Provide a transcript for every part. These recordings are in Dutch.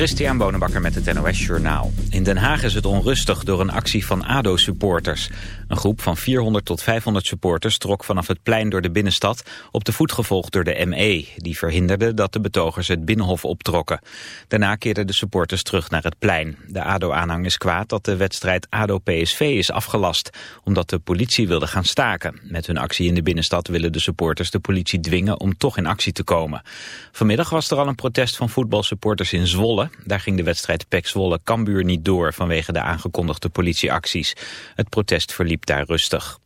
Christian Bonenbakker met het NOS Journaal. In Den Haag is het onrustig door een actie van ADO-supporters. Een groep van 400 tot 500 supporters trok vanaf het plein door de binnenstad... op de voet gevolgd door de ME. Die verhinderde dat de betogers het Binnenhof optrokken. Daarna keerden de supporters terug naar het plein. De ADO-aanhang is kwaad dat de wedstrijd ADO-PSV is afgelast... omdat de politie wilde gaan staken. Met hun actie in de binnenstad willen de supporters de politie dwingen... om toch in actie te komen. Vanmiddag was er al een protest van voetbalsupporters in Zwolle... Daar ging de wedstrijd PEC Zwolle-Kambuur niet door vanwege de aangekondigde politieacties. Het protest verliep daar rustig.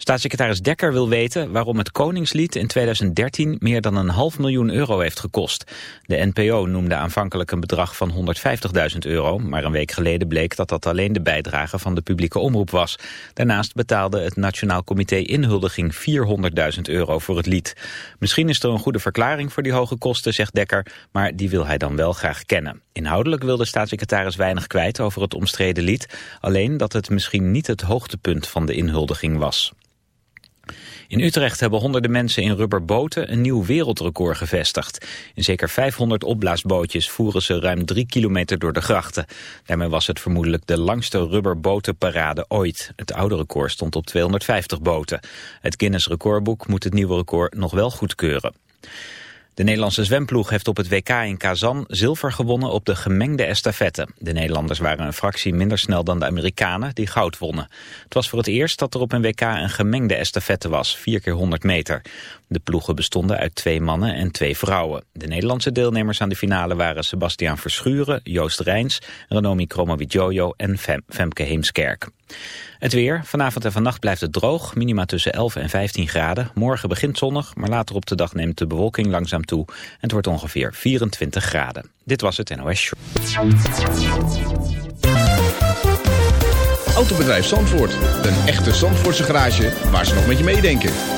Staatssecretaris Dekker wil weten waarom het Koningslied in 2013 meer dan een half miljoen euro heeft gekost. De NPO noemde aanvankelijk een bedrag van 150.000 euro, maar een week geleden bleek dat dat alleen de bijdrage van de publieke omroep was. Daarnaast betaalde het Nationaal Comité Inhuldiging 400.000 euro voor het lied. Misschien is er een goede verklaring voor die hoge kosten, zegt Dekker, maar die wil hij dan wel graag kennen. Inhoudelijk wil de staatssecretaris weinig kwijt over het omstreden lied, alleen dat het misschien niet het hoogtepunt van de inhuldiging was. In Utrecht hebben honderden mensen in rubberboten een nieuw wereldrecord gevestigd. In zeker 500 opblaasbootjes voeren ze ruim drie kilometer door de grachten. Daarmee was het vermoedelijk de langste rubberbotenparade ooit. Het oude record stond op 250 boten. Het Guinness recordboek moet het nieuwe record nog wel goedkeuren. De Nederlandse zwemploeg heeft op het WK in Kazan zilver gewonnen op de gemengde estafette. De Nederlanders waren een fractie minder snel dan de Amerikanen die goud wonnen. Het was voor het eerst dat er op een WK een gemengde estafette was, 4 keer 100 meter. De ploegen bestonden uit twee mannen en twee vrouwen. De Nederlandse deelnemers aan de finale waren Sebastiaan Verschuren, Joost Rijns, Renomi Kromowidjojo en Femke Heemskerk. Het weer. Vanavond en vannacht blijft het droog. Minima tussen 11 en 15 graden. Morgen begint zonnig, maar later op de dag neemt de bewolking langzaam toe. En het wordt ongeveer 24 graden. Dit was het NOS Show. Autobedrijf Zandvoort. Een echte Zandvoortse garage waar ze nog met je meedenken.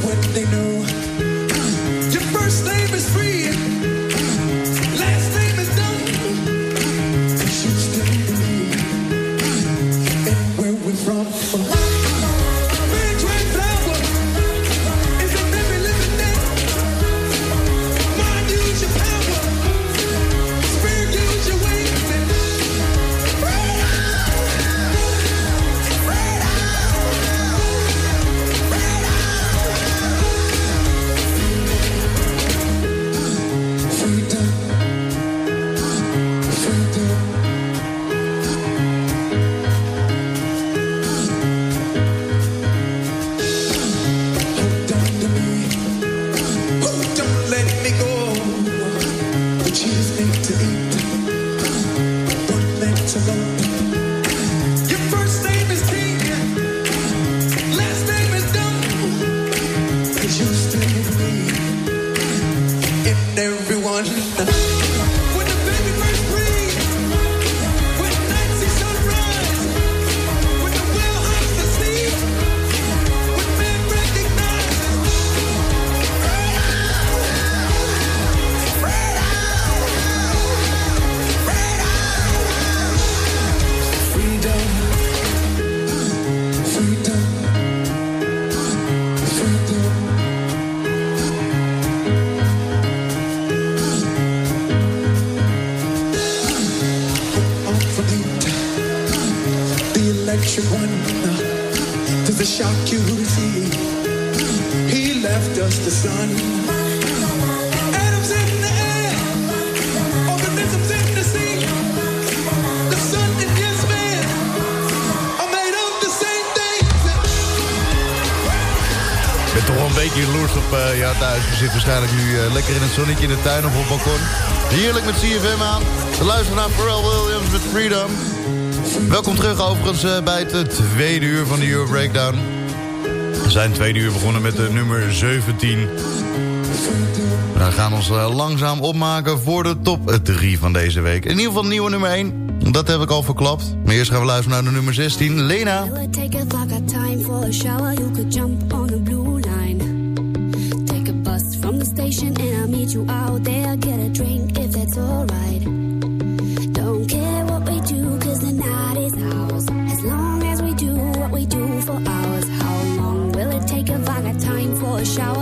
Who what they know? Your first name is free. beetje jaloers op eh, uh, thuis. Je zit waarschijnlijk nu eh, lekker in het zonnetje in de tuin of op het balkon. Heerlijk met CFM aan. We luisteren naar Pharrell Williams met Freedom. Welkom terug overigens eh, bij het tweede uur van de Euro Breakdown. We zijn tweede uur begonnen met de nummer 17. We gaan ons langzaam opmaken voor de top 3 van deze week. In ieder geval nieuwe nummer 1. Dat heb ik al verklapt. Maar eerst gaan we luisteren naar de nummer 16, Lena. station and I'll meet you out there. Get a drink if that's alright. Don't care what we do, cause the night is ours. As long as we do what we do for hours. How long will it take if I got time for a shower?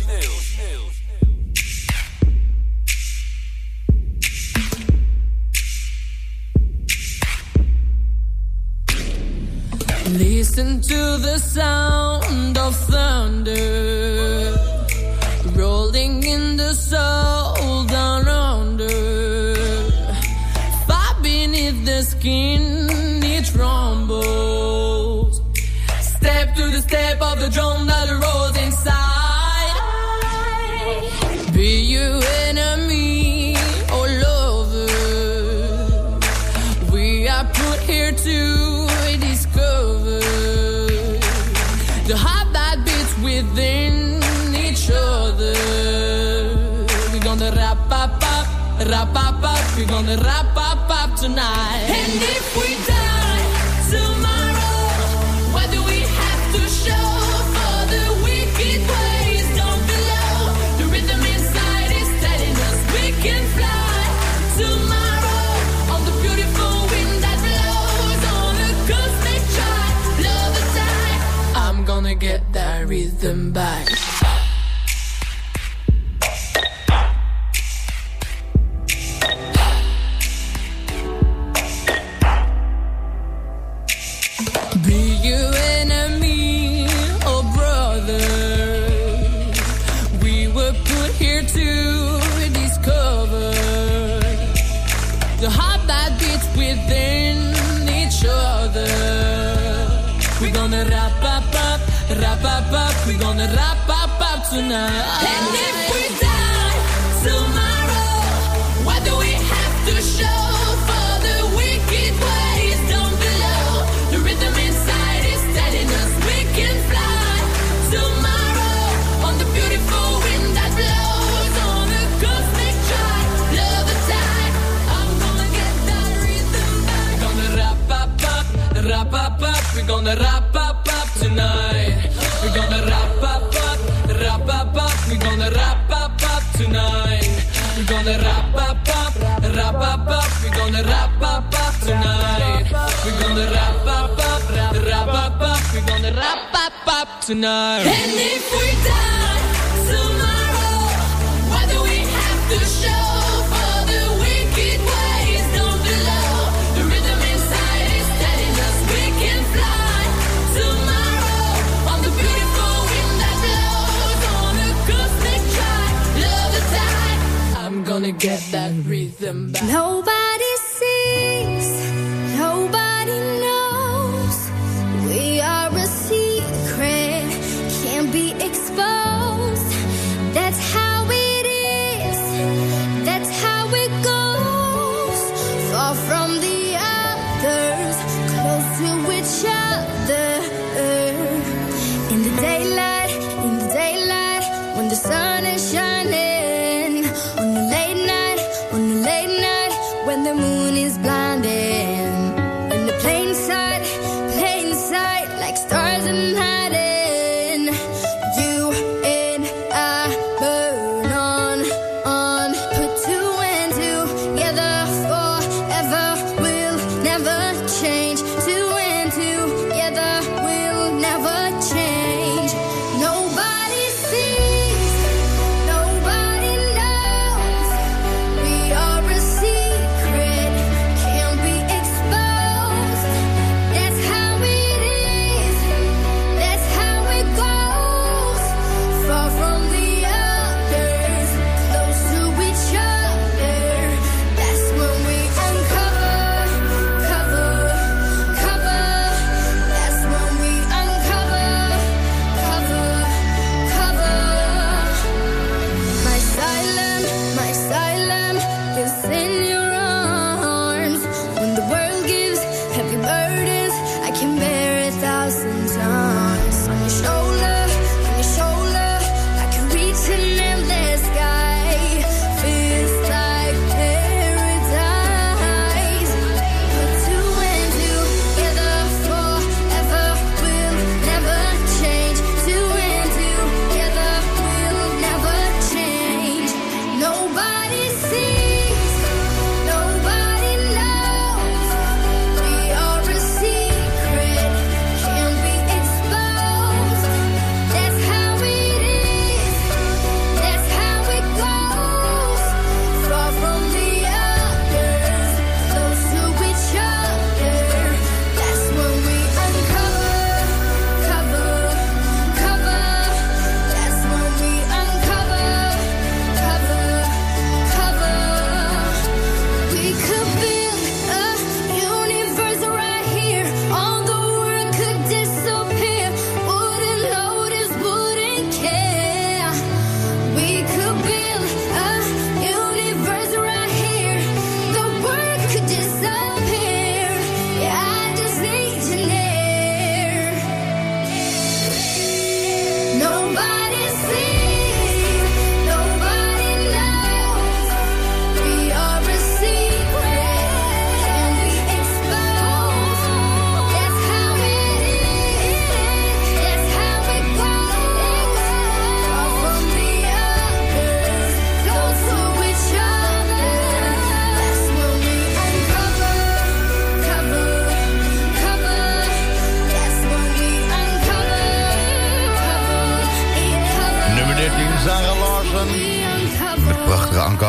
to the step of the drum that rolls inside. Be you enemy or lover. We are put here to discover the heart that beats within each other. We're gonna rap up, up, rap up, up. We're gonna rap up, up tonight. tonight. gonna rap up up, rap up up, we gonna rap up up tonight. We gonna rap up up, rap up up, we gonna rap up up tonight. And if we die tomorrow, why do we have to show? get that rhythm back. Nobody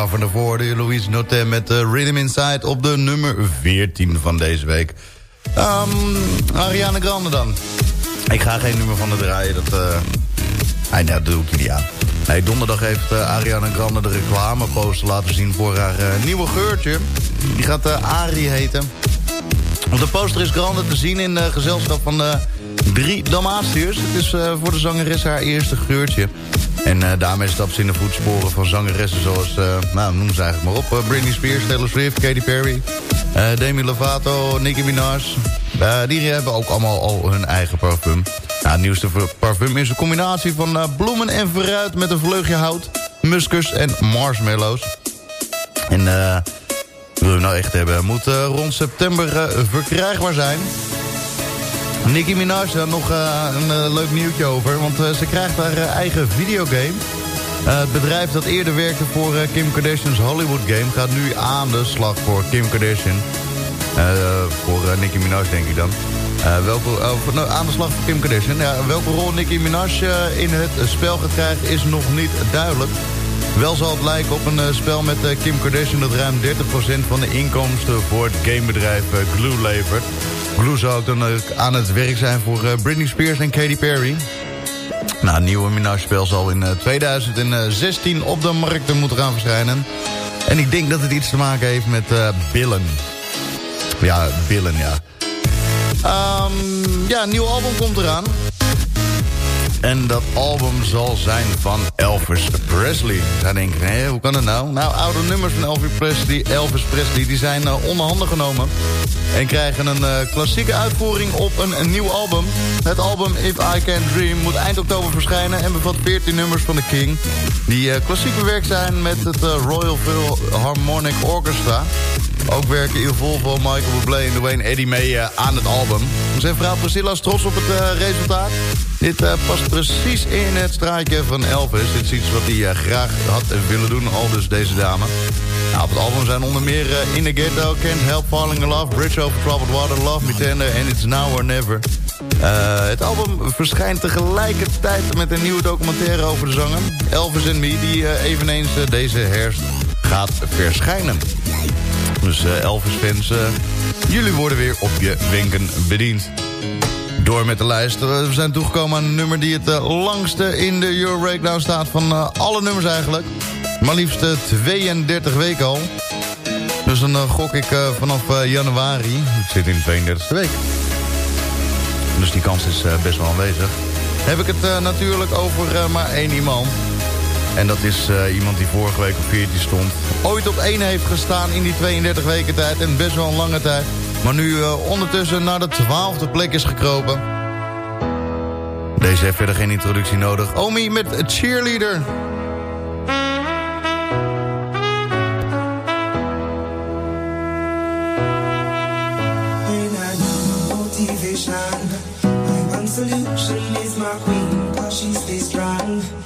daarvan de voordeur Louise Notem met uh, Rhythm Inside op de nummer 14 van deze week. Ehm, um, Ariane Grande dan. Ik ga geen nummer van de draaien, dat... Uh... Dat doe ik niet aan. Nee, donderdag heeft Ariane Ariana Grande de reclameposter laten zien voor haar eh, nieuwe geurtje. Die gaat uh, Ari heten. Op de poster is Grande te zien in gezelschap van de drie Dalmatiërs. Het is uh, voor de zangeres haar eerste geurtje. En daarmee stapt ze in de voetsporen van zangeressen zoals, nou noem ze eigenlijk maar op. Britney Spears, Taylor Swift, Katy Perry, Demi Lovato, Nicki Minaj. die hebben ook allemaal al hun eigen parfum. Nou, het nieuwste parfum is een combinatie van bloemen en fruit met een vleugje hout, muskus en marshmallows. En eh wil je nou echt hebben, moet uh, rond september uh, verkrijgbaar zijn. Nicki Minaj, daar nog uh, een leuk nieuwtje over, want ze krijgt haar eigen videogame. het bedrijf dat eerder werkte voor Kim Kardashian's Hollywood Game gaat nu aan de slag voor Kim Kardashian. voor Nicki Minaj denk ik dan. welke, nou, aan de slag voor Kim Kardashian. Ja, welke rol Nicki Minaj in het spel gaat krijgen is nog niet duidelijk. Wel zal het lijken op een uh, spel met uh, Kim Kardashian... dat ruim 30% van de inkomsten voor het gamebedrijf uh, Glue levert. Glue zou ook dan aan het werk zijn voor Britney Spears en Katy Perry. Nou, het nieuwe Minaj-spel zal in 2016 op de markt moeten gaan verschijnen. En ik denk dat het iets te maken heeft met billen. Ja, billen, ja. Um, ja, een nieuw album komt eraan. En dat album zal zijn van Elvis Presley. Dan denk ik, hé, hoe kan het nou? Nou, oude nummers van Elvis Presley, Elvis Presley die zijn uh, onder handen genomen. En krijgen een uh, klassieke uitvoering op een, nieuw album. Het album If I Can Dream moet eind oktober verschijnen... en bevat 14 nummers van The King... die uh, klassiek bewerkt zijn met het Royal Philharmonic Orchestra. Ook werken Il Volvo, Michael Bublé en Dwayne Eddy mee aan het album. Zijn vrouw Priscilla is trots op het resultaat. Dit past precies in het straatje van Elvis. Dit is iets wat hij graag had willen doen, al dus deze dame. Nou, op het album zijn onder meer In the Ghetto, Can't Help Falling in Love... Bridge Over Troubled Water, Love Me Tender en It's Now or Never. Het album verschijnt tegelijkertijd met een nieuwe documentaire over de zanger... Elvis and Me, die eveneens deze herfst gaat verschijnen. Dus Elvis-fans, jullie worden weer op je wenken bediend. Door met de lijst. We zijn toegekomen aan een nummer die het langste in de Euro Breakdown staat van alle nummers eigenlijk. Maar liefst uh, 32 weken al. Dus dan gok ik vanaf januari. Ik zit in de 32e week. Dus die kans is best wel aanwezig. Heb ik het natuurlijk over maar één iemand. En dat is iemand die vorige week op 14 stond. Ooit op 1 heeft gestaan in die 32 weken tijd. En best wel een lange tijd. Maar nu uh, ondertussen naar de twaalfde plek is gekropen. Deze heeft verder geen introductie nodig. Omi met Cheerleader. Solution is my queen, cause she stays.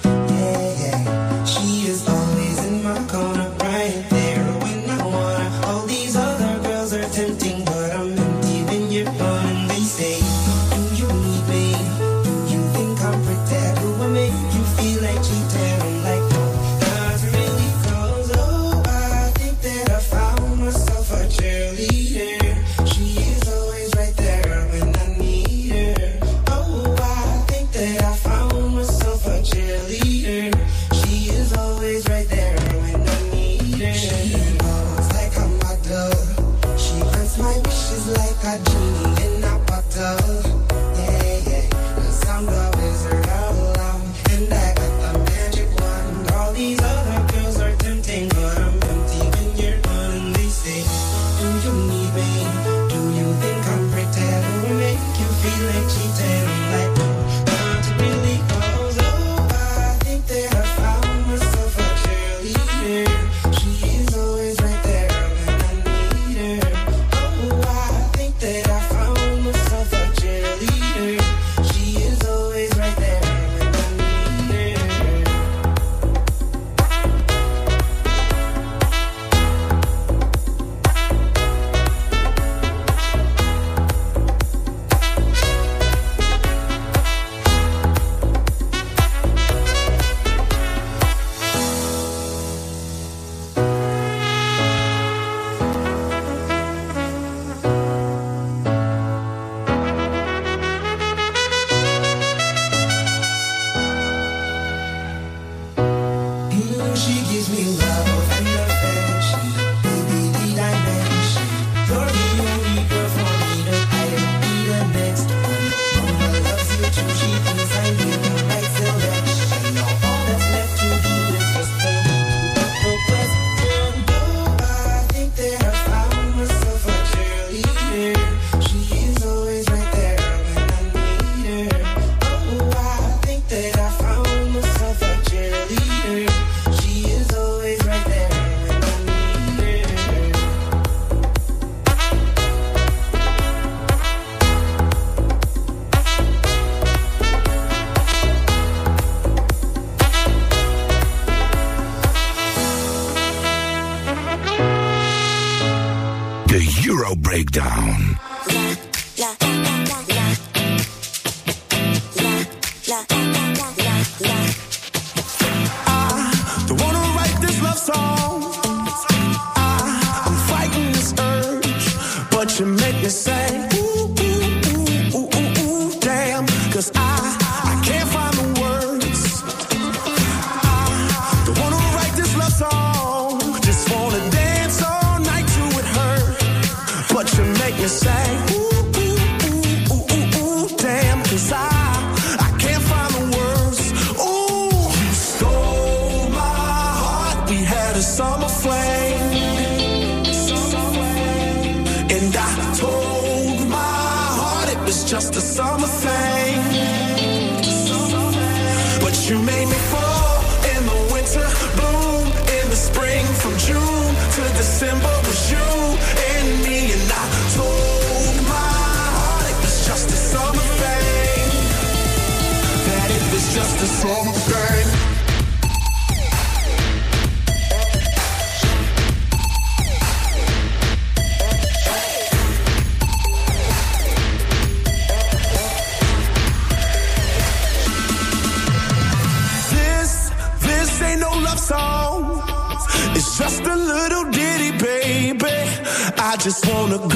Just wanna go.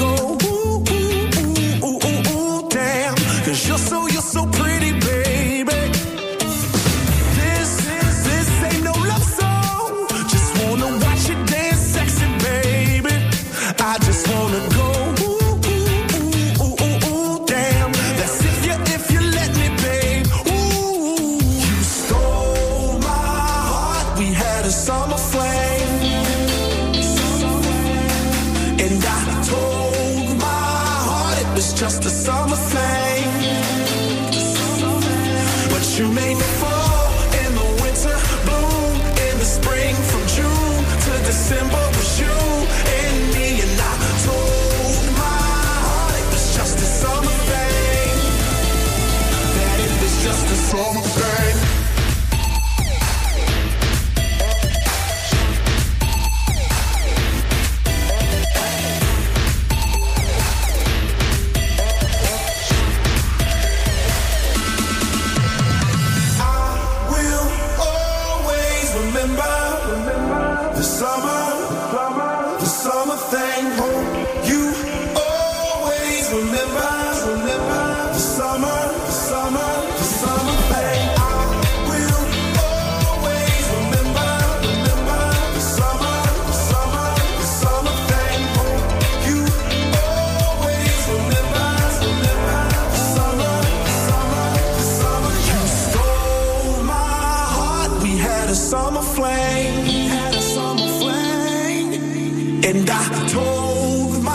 A summer flame. Had a summer flame. And I told my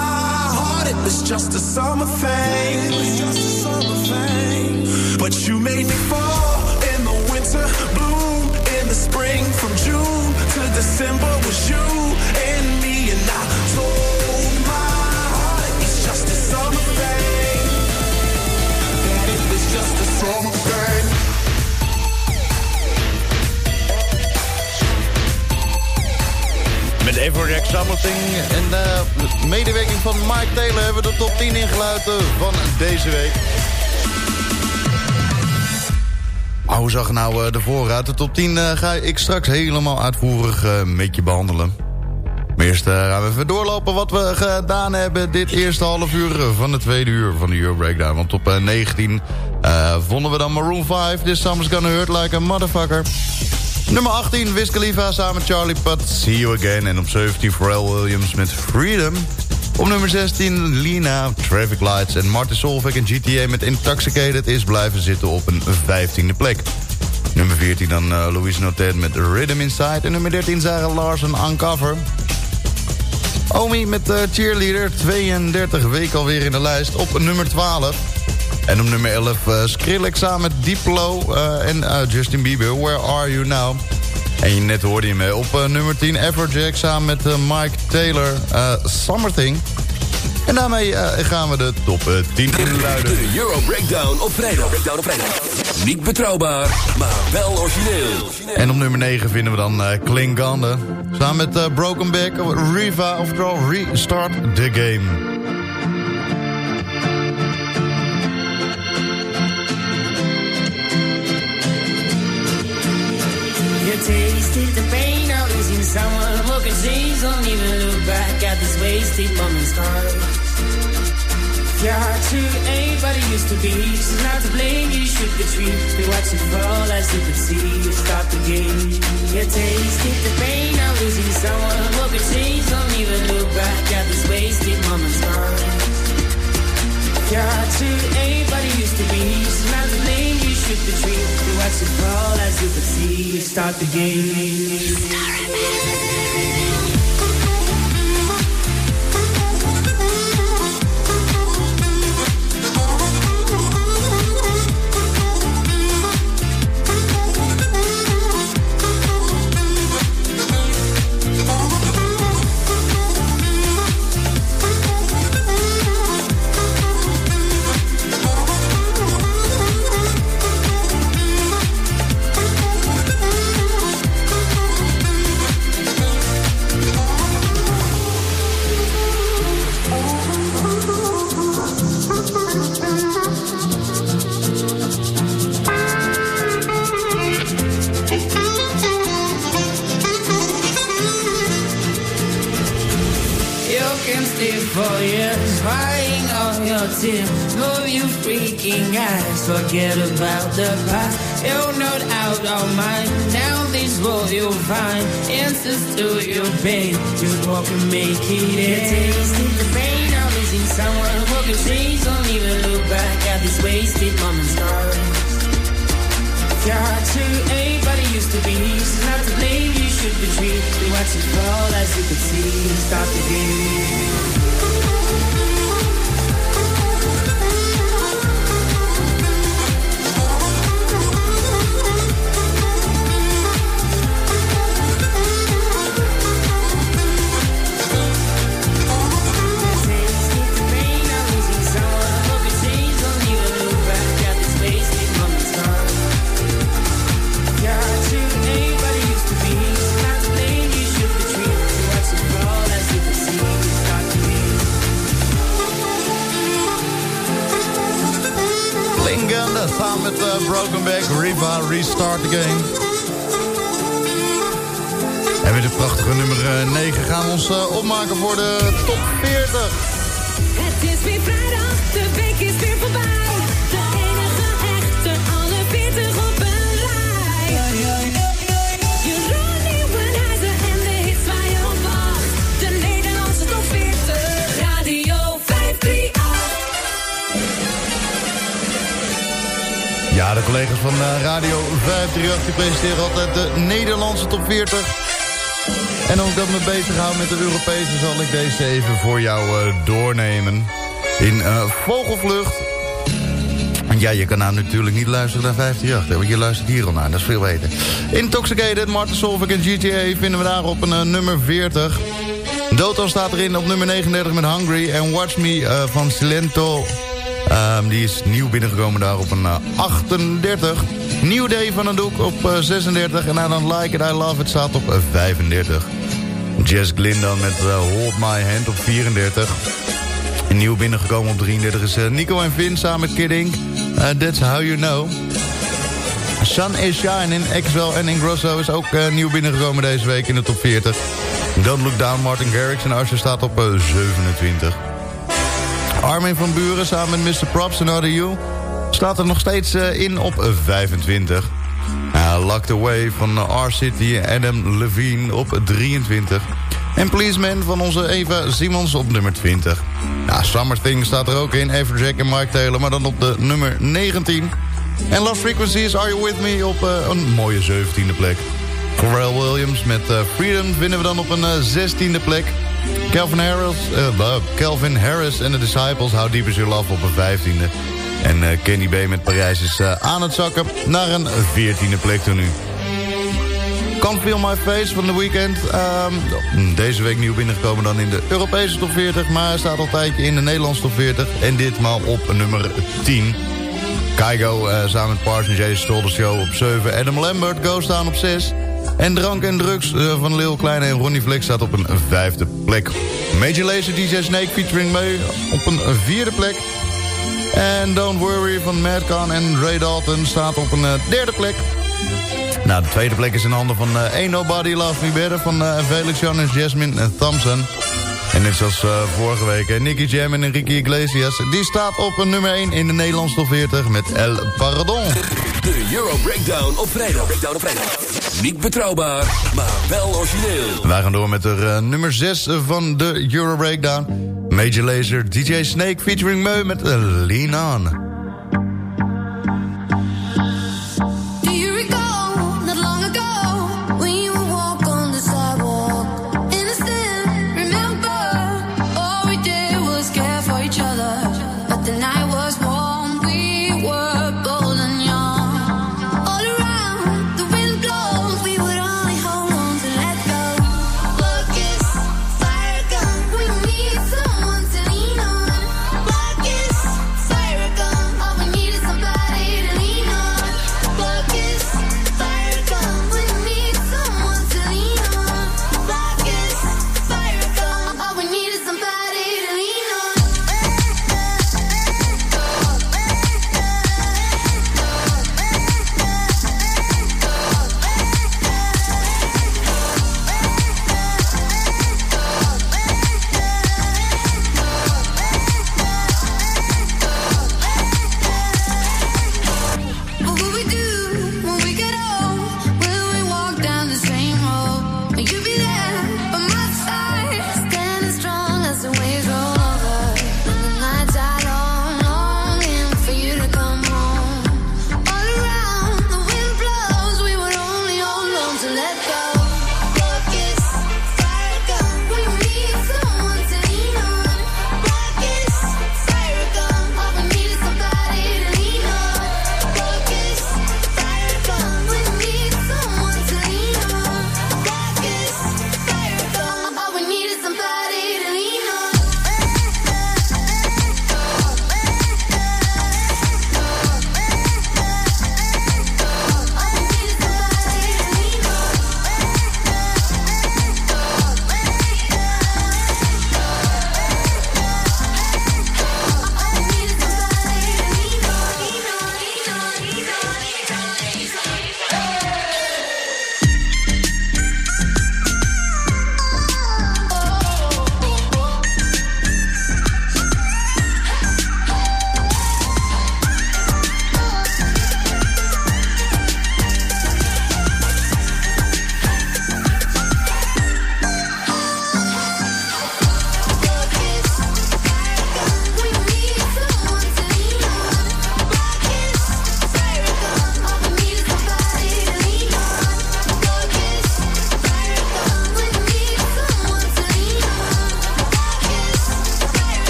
heart it was just a summer thing. It was just a summer thing. But you made me fall in the winter, bloom in the spring, from June to December Everjack Something en de medewerking van Mike Taylor hebben we de top 10 ingeluid van deze week. Oh, hoe zag nou eh, de voorraad? De top 10 eh, ga ik straks helemaal uitvoerig eh, met je behandelen. Maar eerst eh, gaan we even doorlopen wat we gedaan hebben dit eerste half uur van de tweede uur van de Euro Breakdown. Want op eh, 19 eh, vonden we dan Maroon 5, This Summer's Gonna Hurt Like a Motherfucker. Nummer 18, Wiz samen met Charlie Puth, See You Again. En op 17 Pharrell Williams met Freedom. Op nummer 16 Lina, Traffic Lights en Martin Solveig en GTA met Intoxicated is blijven zitten op een 15e plek. Nummer 14 dan uh, Louise Notet met Rhythm Inside. En nummer 13 Sarah Larsen Uncover. Omi met uh, Cheerleader, 32 weken alweer in de lijst op nummer 12. En op nummer 11 uh, Skrillex samen met Diplo uh, en uh, Justin Bieber, Where Are You Now? En je net hoorde je me op nummer 10 Everjack samen met Mike Taylor, uh, Summer Thing. En daarmee eh, gaan we de top eh, 10 inluiden. De Euro Breakdown op vrijdag. Breakdown op vrijdag. Niet betrouwbaar, maar wel origineel. En op nummer 9 vinden we dan eh Klingande. Samen met eh, Broken Back, Riva, oftewel Restart the Game. Tasted the pain of losing someone who could change. Don't even look back at this wasted moment's time. Heart to anybody used to be. She's not to blame, you should retreat. We watch it fall as you could see. You stop the game. You tasted the pain of losing someone who could change. Don't even look back at this wasted moment's time. Your to anybody used to be. She's not to blame, you should retreat. We watch it fall as you could see. You start the game. You Walk and make it end. Tasting the pain of losing someone who can change. Don't even look back at this wasted moment's gone. Your heart to anybody used to be. She's not to blame, you should retreat. We watch it fall as you could see. Stop the game. Samen met eh, Broken Back, Riva, Restart the Game. En met dit prachtige nummer eh, 9 gaan we ons eh, opmaken voor de top 40. Het is weer vrijdag, de week is weer voorbij. De enige echte, alle 40 op De collega's van eh, Radio 538 die presenteren altijd de Nederlandse top 40. En omdat ik me bezig hou met de Europese zal ik deze even voor jou eh, doornemen. In eh, vogelvlucht. Want ja, je kan nou natuurlijk niet luisteren naar 538, hè, want je luistert hier al naar, dat is veel beter. Intoxicated, Martin Solveig en GTA vinden we daar op een nummer 40. Doto staat erin op nummer 39 met Hungry. En Watch Me van Silento, ehm, die is nieuw binnengekomen daar op een eh, 38. Nieuw Day van een doek op eh, 36. En I Don't Like It, I Love It staat op eh, 35. Jess Glindan met eh, Hold My Hand op 34. En nieuw binnengekomen op 33 is eh, Nico en Vin samen met Kidding. Eh, that's How You Know. Sun is Shining, Exwell en Ingrosso is ook eh, nieuw binnengekomen deze week in de top 40. Don't Look Down, Martin Garrix en Usher staat op eh, 27. Armin van Buren samen met Mr. Props en Other You staat er nog steeds eh, in op eh, 25. Uh, Locked Away van R-City Adam Levine op 23. En Policeman van onze Eva Simons op nummer 20. Ja, Summer Thing staat er ook in. Everjack en Mike Taylor, maar dan op de nummer 19. En Lost Frequencies, Are You With Me op eh, een mooie 17e plek. Pharrell Williams met eh, Freedom vinden we dan op een eh, 16e plek. Calvin Harris, eh, Calvin Harris en de Disciples, How Deep Is Your Love op een 15e. En eh, Kenny B met Parijs is eh, aan het zakken naar een 14e plek toe nu. Can't Feel My Face van The Weeknd. Ehm, deze week nieuw binnengekomen dan in de Europese top 40. Maar hij staat al een tijdje in de Nederlandse top 40. En ditmaal op nummer 10. Kaigo uh, samen met Parson Jason stole de show op 7. Adam Lambert, Go staan op 6. En Drank en Drugs uh, van Lil Kleine en Ronnie Flex staat op een vijfde plek. Major Lazer DJ Snake featuring mee op een vierde plek. En Don't Worry van Madcon en Ray Dalton staat op een uh, derde plek. Nou, de tweede plek is in handen van uh, Ain't Nobody Love Me Better van Felix Jonas, Jasmine en Thompson. En net zoals vorige week, Nicky Jam en Enrique Iglesias. Die staat op nummer 1 in de Nederlandse top 40 met El Pardon. De Euro Breakdown op vrijdag. Breakdown op vrijdag. Niet betrouwbaar, maar wel origineel. Wij gaan door met de uh, nummer 6 van de Euro Breakdown. Major Lazer, DJ Snake featuring Meu met uh, Lean On.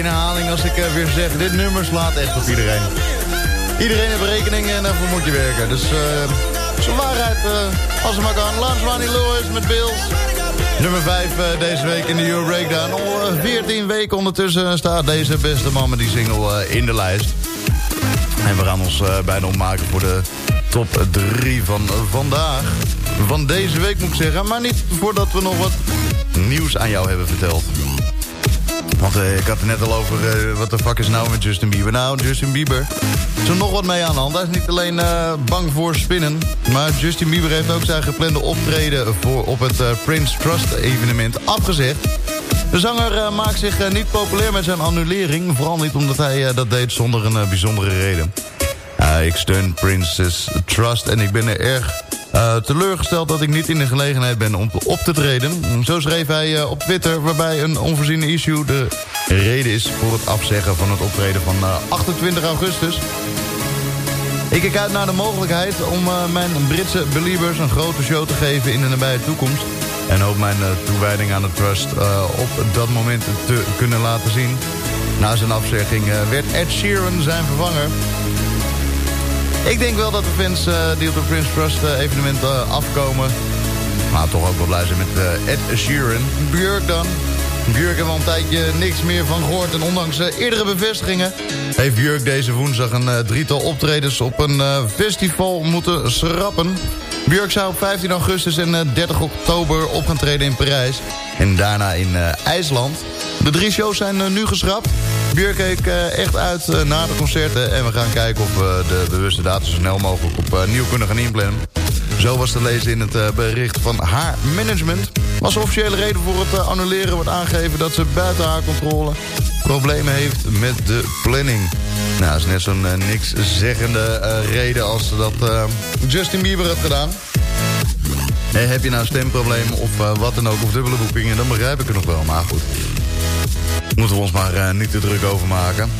Herhaling als ik eh, weer zeg... dit nummer slaat echt op iedereen. Iedereen heeft rekeningen en daarvoor moet je werken. Dus uh, waarheid uh, als het maar kan. Lance Lewis met Bills. Nummer 5 uh, deze week in de Euro Breakdown. Al 14 weken ondertussen staat deze beste man met die single in de lijst. En we gaan ons bijna opmaken voor de top 3 van vandaag. Van deze week moet ik zeggen. Maar niet voordat we nog wat nieuws aan jou hebben verteld. Want uh, ik had het net al over, uh, wat de fuck is nou met Justin Bieber? Nou, Justin Bieber is er nog wat mee aan de hand. Hij is niet alleen uh, bang voor spinnen... maar Justin Bieber heeft ook zijn geplande optreden... Voor, op het Prince Trust evenement afgezegd. De zanger maakt zich niet populair met zijn annulering... vooral niet omdat hij dat deed zonder een bijzondere reden. ik steun Prince's Trust en ik ben er erg uh, teleurgesteld dat ik niet in de gelegenheid ben om op te treden. Zo schreef hij uh, op Twitter, waarbij een onvoorziene issue de reden is voor het afzeggen van het optreden van uh, 28 augustus. Ik kijk uit naar de mogelijkheid om mijn Britse believers een grote show te geven in de nabije toekomst. En hoop mijn toewijding aan de trust op dat moment te kunnen laten zien. Na zijn afzegging werd Ed Sheeran zijn vervanger. Ik denk wel dat de fans uh, die op de Prince Trust uh, evenement uh, afkomen... maar toch ook wel blij zijn met Ed Sheeran. Björk dan. Björk hebben al een tijdje niks meer van gehoord. En ondanks eerdere bevestigingen... heeft Björk deze woensdag een drietal optredens op een festival moeten schrappen. Björk zou op 15 augustus en 30 oktober op gaan treden in Parijs. En daarna in IJsland. De drie shows zijn nu geschrapt. Björk keek uh, echt uit uh, na de concerten. En we gaan kijken of we de bewuste data zo snel mogelijk opnieuw kunnen gaan inplannen. Zo was te lezen in het bericht van haar management. Als officiële reden voor het annuleren wordt aangegeven... dat ze buiten haar controle problemen heeft met de planning. Nou, dat is net zo'n niks zeggende reden als dat Justin Bieber heeft gedaan. Heb je nou stemproblemen of wat dan ook, of dubbele boekingen... dan begrijp ik het nog wel, maar goed. Moeten we ons maar uh, niet te druk over maken.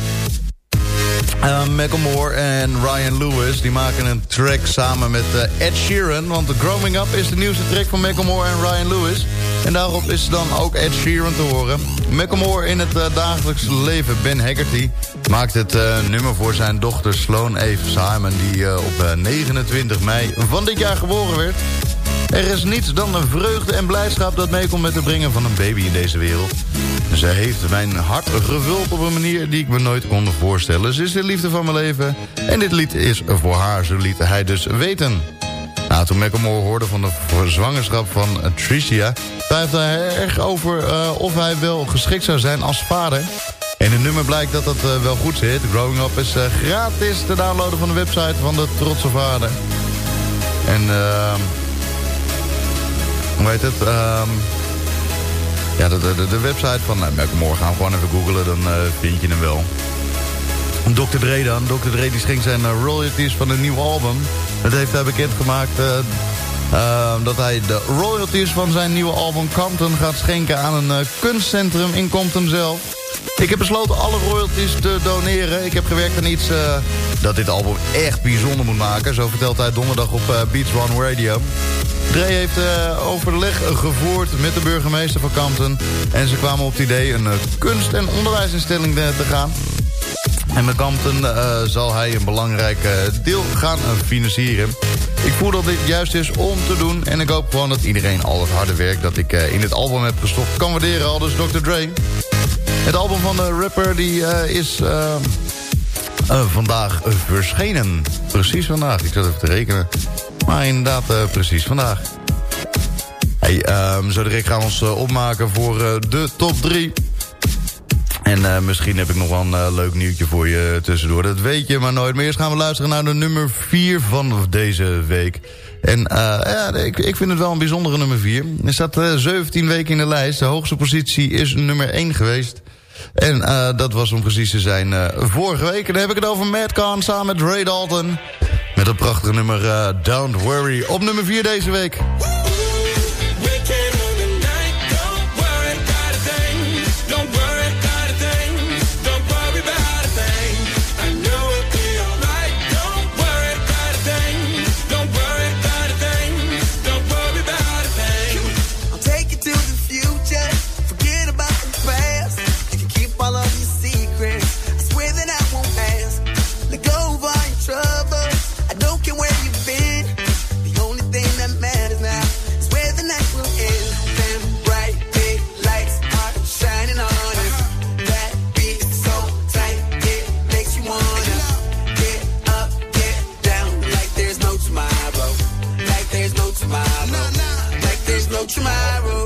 Macklemore en Ryan Lewis die maken een track samen met uh, Ed Sheeran. Want The Growing Up is de nieuwste track van Macklemore en Ryan Lewis. En daarop is dan ook Ed Sheeran te horen. Macklemore in het dagelijkse leven, Ben Haggerty... maakt het nummer voor zijn dochter Sloan Eve Simon... die op 29 mei van dit jaar geboren werd. Er is niets dan een vreugde en blijdschap dat meekomt met het brengen van een baby in deze wereld. Ze heeft mijn hart gevuld op een manier die ik me nooit kon voorstellen. Ze is de liefde van mijn leven en dit lied is voor haar, zo liet hij dus weten. Nou, toen Macklemore hoorde van de zwangerschap van Tricia... twijfelde hij erg over uh, of hij wel geschikt zou zijn als vader. En het nummer blijkt dat het uh, wel goed zit. Growing Up is uh, gratis te downloaden van de website van de trotse vader. En... Uh, hoe heet het? Um, ja, de, de, de, website van... Nou, morgen gewoon even googlen, dan uh, vind je hem wel. Dr. Dre dan. Dr. Dre die schenkt zijn uh, royalties van een nieuw album. Dat heeft hij bekendgemaakt... Uh, dat hij de royalties van zijn nieuwe album Compton gaat schenken aan een kunstcentrum in Compton zelf. Ik heb besloten alle royalties te doneren. Ik heb gewerkt aan iets dat dit album echt bijzonder moet maken. Zo vertelt hij donderdag op Beats One Radio. Dre heeft uh, overleg gevoerd met de burgemeester van Compton. En ze kwamen op het idee een uh, kunst- en onderwijsinstelling te gaan. En met uh, zal hij een belangrijk deel gaan financieren. Ik voel dat dit juist is om te doen. En ik hoop gewoon dat iedereen al het harde werk dat ik in het album heb gestopt kan waarderen. Al dus Dr. Dre. Het album van de rapper die is... vandaag verschenen. Precies vandaag. Ik zat even te rekenen. Maar inderdaad, uh, precies vandaag. Hey, um, zo gaan we ons uh, opmaken voor uh, de top 3. En misschien heb ik nog wel een leuk nieuwtje voor je tussendoor. Dat weet je maar nooit. Maar eerst gaan we luisteren naar de nummer 4 van deze week. En ja, ik, ik vind het wel een bijzondere nummer 4. Er staat 17 weken in de lijst. De hoogste positie is nummer 1 geweest. En dat was om precies te zijn vorige week. En dan heb ik het over Kahn samen met Ray Dalton. Met een prachtige nummer uh, Don't Worry. Op nummer 4 deze week. Like there's no tomorrow.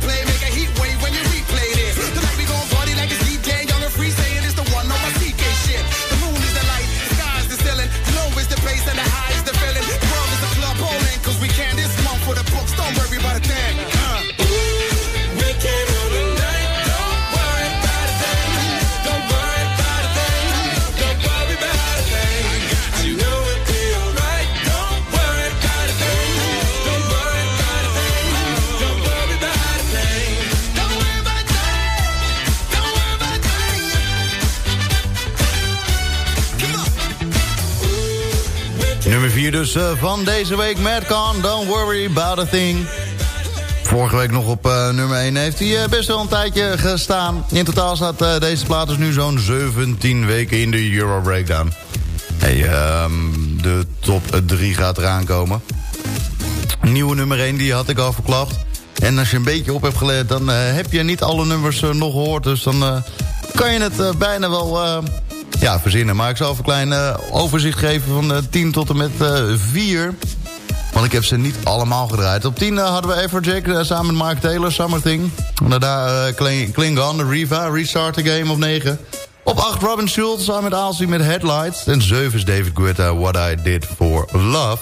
play Dus, eh, van deze week. Madcon, don't worry about a thing. Vorige week nog op eh, nummer 1 heeft hij eh, best wel een tijdje gestaan. In totaal staat deze plaat dus nu zo'n 17 weken in de Euro Breakdown. Hey, ehm, de top 3 gaat eraan komen. Nieuwe nummer 1, die had ik al verklaard. En als je een beetje op hebt gelet, dan heb je niet alle nummers nog gehoord. Dus dan kan je het bijna wel ja, verzinnen. Maar ik zal even een klein eh, overzicht geven van eh, uh, 10 tot en met eh, 4. Want ik heb ze niet allemaal gedraaid. Op 10 hadden we Everjack samen met Mark Taylor, Summer Thing. Daarna Kling Klingon, Riva, Restart the Game op 9. Op 8 Robin Schultz samen met Alsi met Headlights. En 7 is David Guetta, What I Did For Love.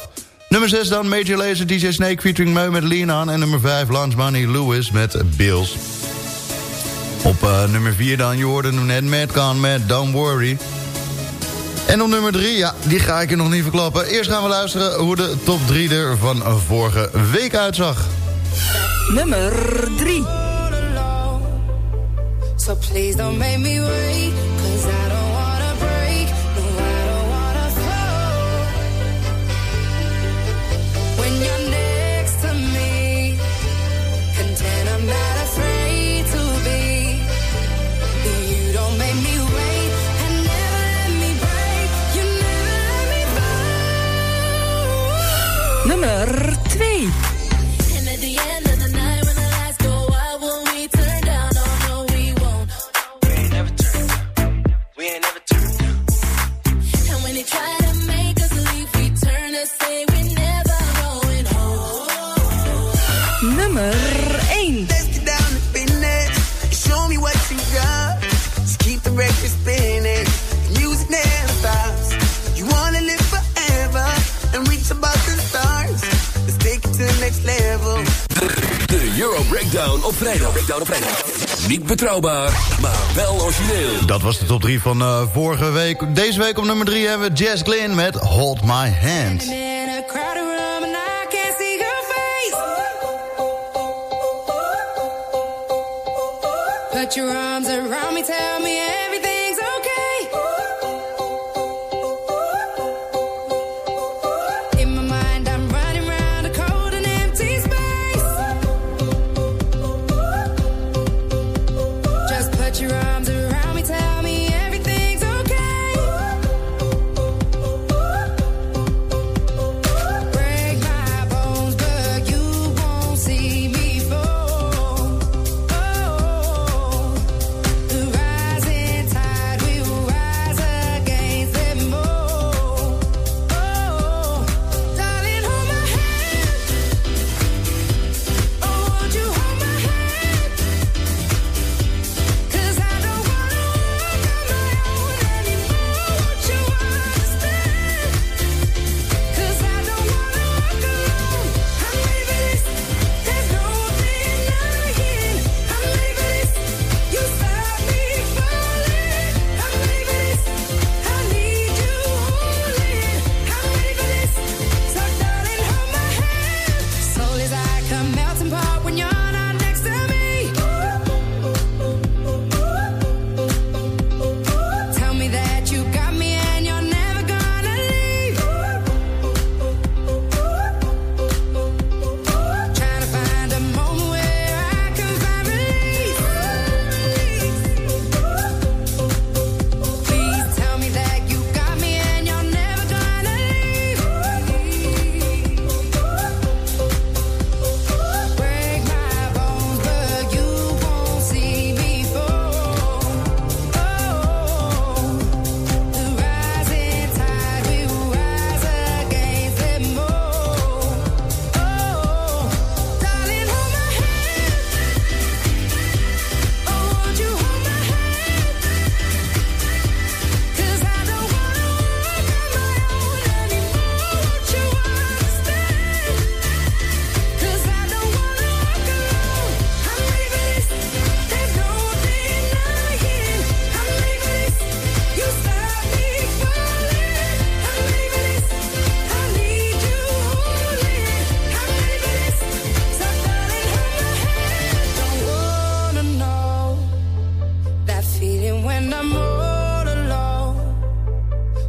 Nummer 6 dan Major Laser DJ Snake featuring Meu met Lean En nummer 5 Lance Money, Lewis met Bills. Op uh, nummer 4 dan, je hoorde hem net, Madcon met Don't Worry. En op nummer 3, ja, die ga ik er nog niet verklappen. Eerst gaan we luisteren hoe de top 3 er van vorige week uitzag. Nummer 3. So please don't make me wait. betrouwbaar, maar wel origineel. Dat was de top 3 van uh, vorige week. Deze week op nummer 3 hebben we Jazz Glynn met Hold My Hand.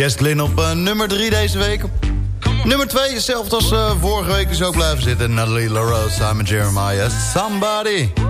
Jess Glynn op uh, nummer 3 deze week. Nummer 2, hetzelfde als uh, vorige week, is ook blijven zitten. Natalie LaRose, Simon Jeremiah, Somebody.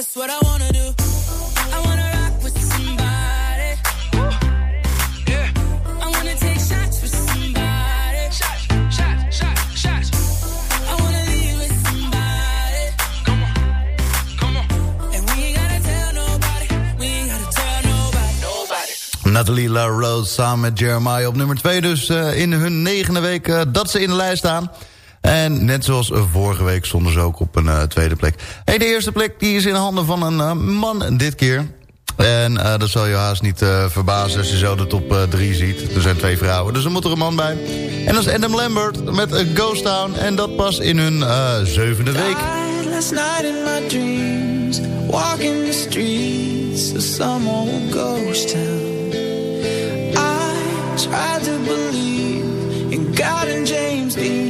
Just what I wanna do. LaRose samen met Jeremiah op nummer 2. Dus uh, in hun negende week uh, dat ze in de lijst staan. En net zoals vorige week stonden ze ook op een tweede plek. Hey, de eerste plek die is in handen van een man dit keer. En dat zal je haast niet verbazen als je zo de top 3 ziet. Er zijn twee vrouwen, dus er moet er een man bij. En dat is Adam Lambert met Ghost Town. En dat pas in hun zevende week. Last night in my dreams, walking streets of some old ghost town. I tried to believe in God and James Dean,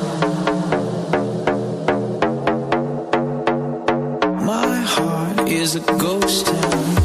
Is a ghost town.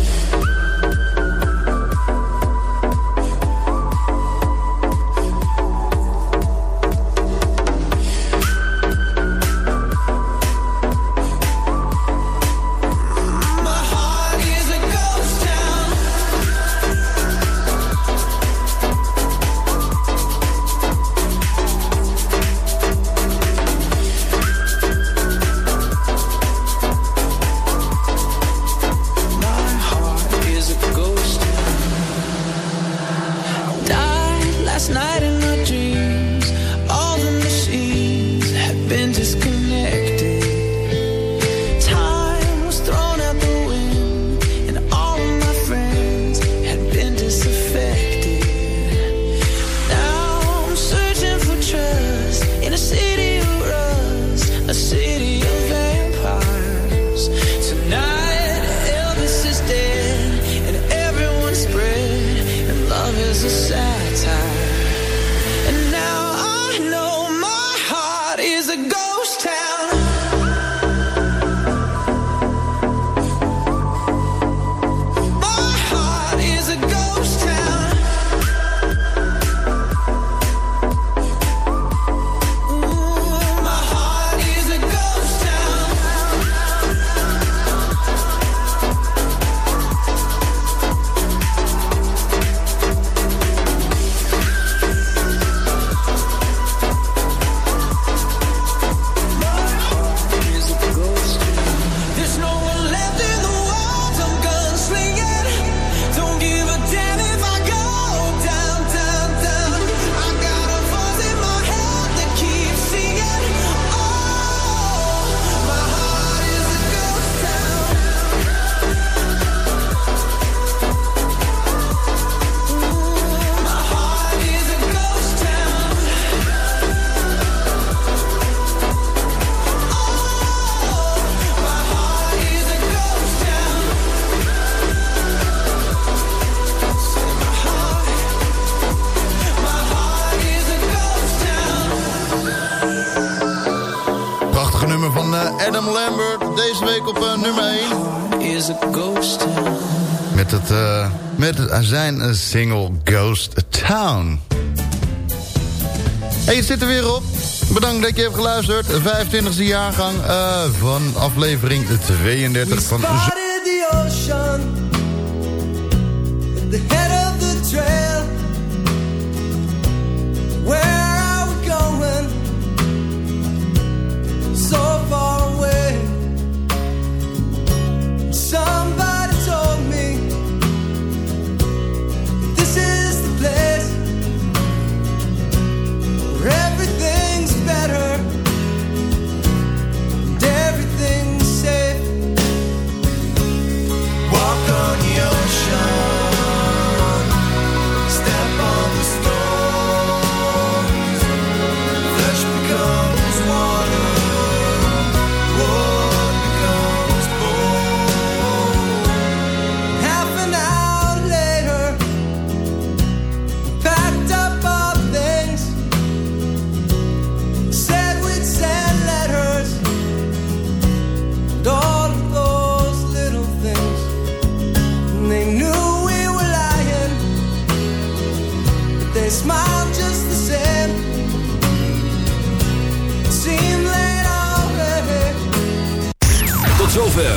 Remember. Deze week op eh, nummer 1. Is a ghost Met, het, eh, met het, zijn single Ghost Town. Hey, het zit er weer op. Bedankt dat je hebt geluisterd. 25e jaargang eh, van aflevering 32 van... The ocean